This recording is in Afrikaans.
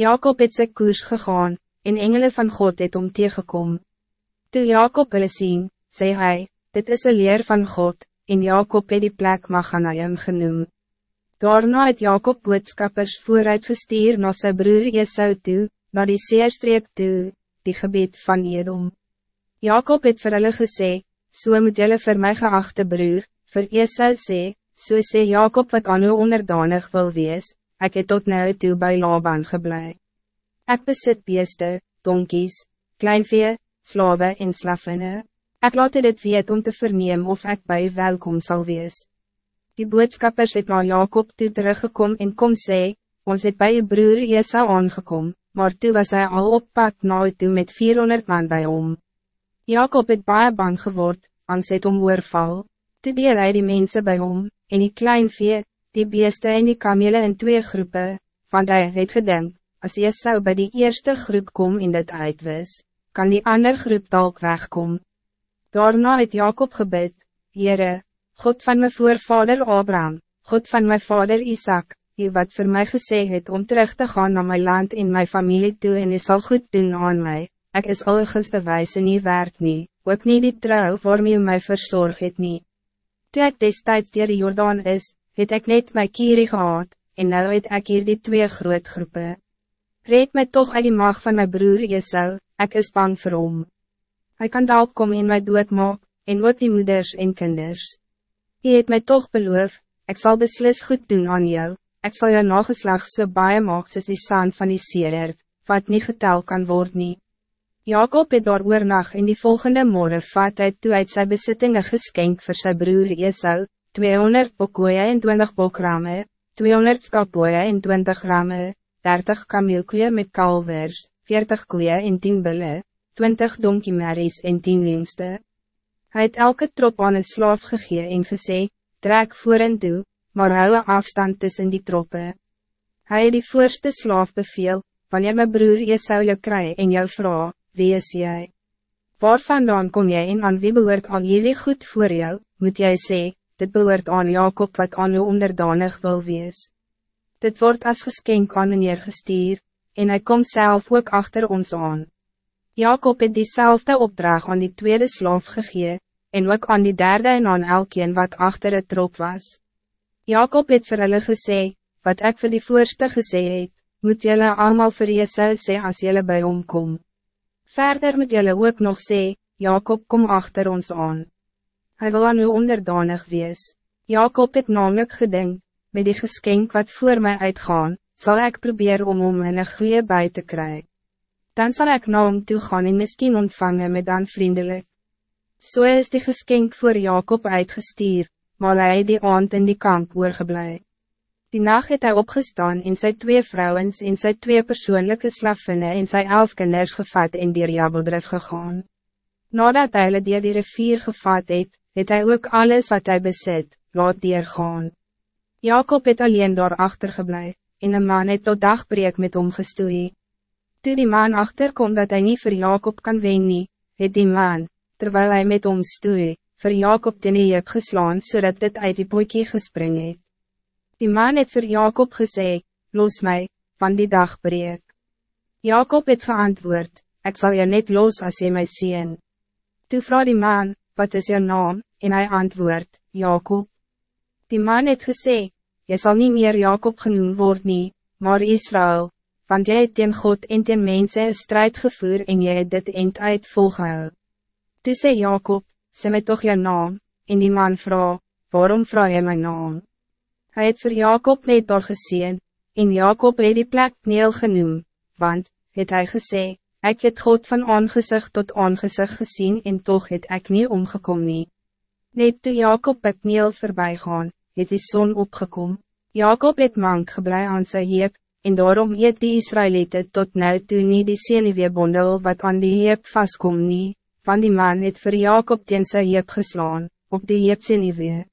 Jacob het sy koers gegaan, en engelen van God het om tegengekom. Toe Jacob hulle sien, sê hy, dit is een leer van God, en Jacob het die plek Maganaim genoem. Daarna het Jacob boodskappers vooruit gestuur na sy broer Esau toe, na die seerstreek toe, die gebied van Edom. Jacob het vir hulle gesê, so moet julle vir my geachte broer, vir Esau sê, so sê Jacob wat aan u onderdanig wil wees, ik het tot nou toe bij Laban geblei. Ik besit beeste, donkies, kleinvee, slawe en slavinne. Ik laat dit weet om te vernemen of ik bij welkom zal wees. Die boodskappers het naar Jacob toe teruggekom en kom sê, ons het bij je broer Esau aangekom, maar toe was hij al op pad na u toe met 400 man bij om. Jacob het baie bang geword, angst het om oorval, toe deel hy die mense bij om, en die kleinvee, die beeste en die kamele in twee groepen, want hij het gedink, as jy zou bij die eerste groep kom in dit uitwis, kan die ander groep dalk wegkom. Daarna het Jacob gebid, Heere, God van mijn voorvader Abraham, God van mijn vader Isaac, die wat voor mij gesê het om terug te gaan naar mijn land en mijn familie toe en is al goed doen aan mij. Ik is algens bewijzen niet waard nie, ook niet die trouw waarmee mij verzorg het nie. Toe ek destijds dier die Jordaan is, het ik net my kierie gehad, en nou het ek hier die twee groot groepen. Red mij toch uit die mag van mijn broer Jesu, ik is bang vir hom. Hy kan dalk kom en my dood maak, en ook die moeders en kinders. Hy het mij toch beloof, ik zal beslis goed doen aan jou, ik zal jou nageslag so baie maak soos die sand van die seererd, wat niet getel kan worden. nie. Jacob het daar oornag en die volgende morgen vat hy toe uit sy besittingen geskenk voor zijn broer Jesu, 200 bokoeie en 20 bokrame, 200 skapoeie en 20 ramme, 30 kameelkoeie met kalvers, 40 koeie en 10 bulle, 20 donkiemerries en 10 lengste. Hij het elke trop aan een slaaf gegee en gesê, trek voor en toe, maar hou een afstand tussen die troppe. Hij het die voorste slaaf beveel, wanneer mijn broer je zou je kry en jou vrouw, wie is jij? Waarvandaan kom jij en aan wie behoort al jullie goed voor jou, moet jij zeggen, dit behoort aan Jacob wat aan u onderdanig wil wees. Dit wordt als geskenk aan meneer gestuur, en hij komt zelf ook achter ons aan. Jacob het diezelfde opdracht aan die tweede slaaf gegee, en ook aan die derde en aan elkeen wat achter het trop was. Jacob het vir hulle gesê, wat ik voor die voorste gesê het, moet jullie allemaal vir Jesu sê as jullie bij hom kom. Verder moet jullie ook nog sê, Jacob kom achter ons aan. Hij wil aan u onderdanig wees. Jacob het namelijk gedink, met die geskenk wat voor mij uitgaan, zal ik proberen om om een goede bij te krijgen. Dan zal ik na hom toe gaan en misschien ontvangen met dan vriendelijk. So is die geskenk voor Jacob uitgestuur, maar hij die aand in die kamp oorgeblij. Die nacht het hij opgestaan in zijn twee vrouwen en zijn twee persoonlijke slavinnen en zijn elf kinders gevat en dier Jabeldrif gegaan. Nadat hy hulle dier die rivier gevat het, het hij ook alles wat hij bezit, laat dier gaan. Jacob het alleen daar achtergeblij, en een man het tot dagbreek met hom gestoei. Toe die man achterkom dat hij niet voor Jacob kan wen nie, het die man, terwijl hij met hom stoei, voor Jacob ten heep geslaan zodat dit uit die boekie gespring het. Die man het voor Jacob gesê, los mij, van die dagbreek. Jacob het geantwoord, ik zal je net los als je mij zien. Toe vraag die man, wat is jouw naam? En hij antwoordt, Jacob. Die man het gesê, je zal niet meer Jacob genoemd worden, nie, maar Israël, want jy het teen God en teen mense een strijd gevoer en jy het dit eind uit volgehou. Toe sê Jacob, sê my toch jou naam, en die man vraag, waarom vraag jy my naam? Hij het voor Jacob net daar geseen, en Jacob het die plek Neel genoem, want, het hij gesê, Ik het God van aangezicht tot aangezicht gezien en toch het ik niet omgekomen. Nie. Net toe Jacob het Neel voorbij gaan, het die zon opgekom. Jacob het mank geblei aan sy heep, en daarom het die Israëlieten tot nu toe nie die senuweebondel wat aan die heep vastkom nie, van die man het voor Jacob teen sy heep geslaan, op die heep senuwee.